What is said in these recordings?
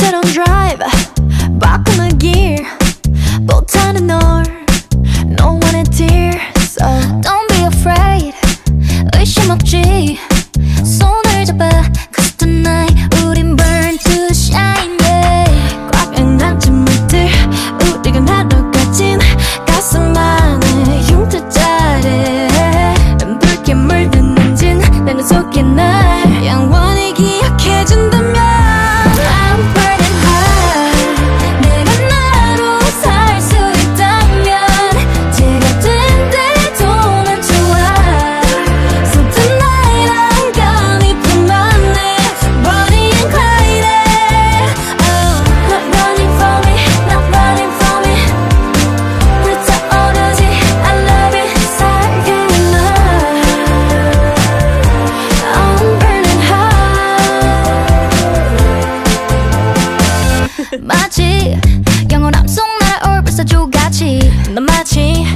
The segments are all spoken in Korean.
Don't drive. 마치 영원함 속 날아올 불사조같이. 넌 마치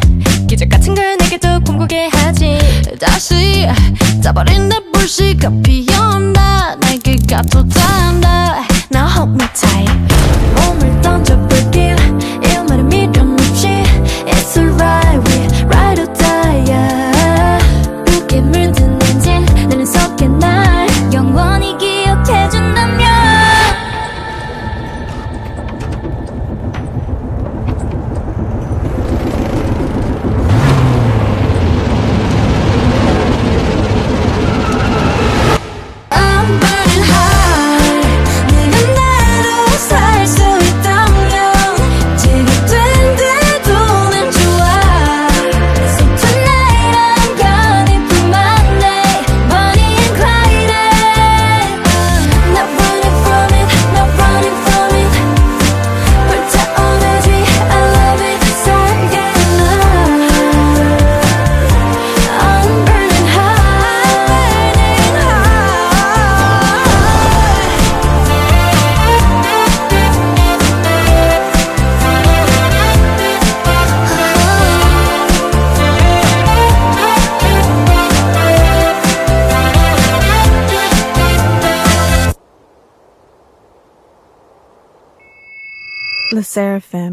기적 같은 걸 내게도 꿈꾸게 하지. 다시 짜버린 내 불씨가 피어나. 내게 가둬단다. Now hold me tight 몸을 던져볼길 일말의 미련 없이. It's alright we ride yeah. 무게 물든 엔진 나는 속에 날 영원 seraphim.